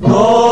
No.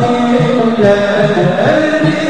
دين لا أدري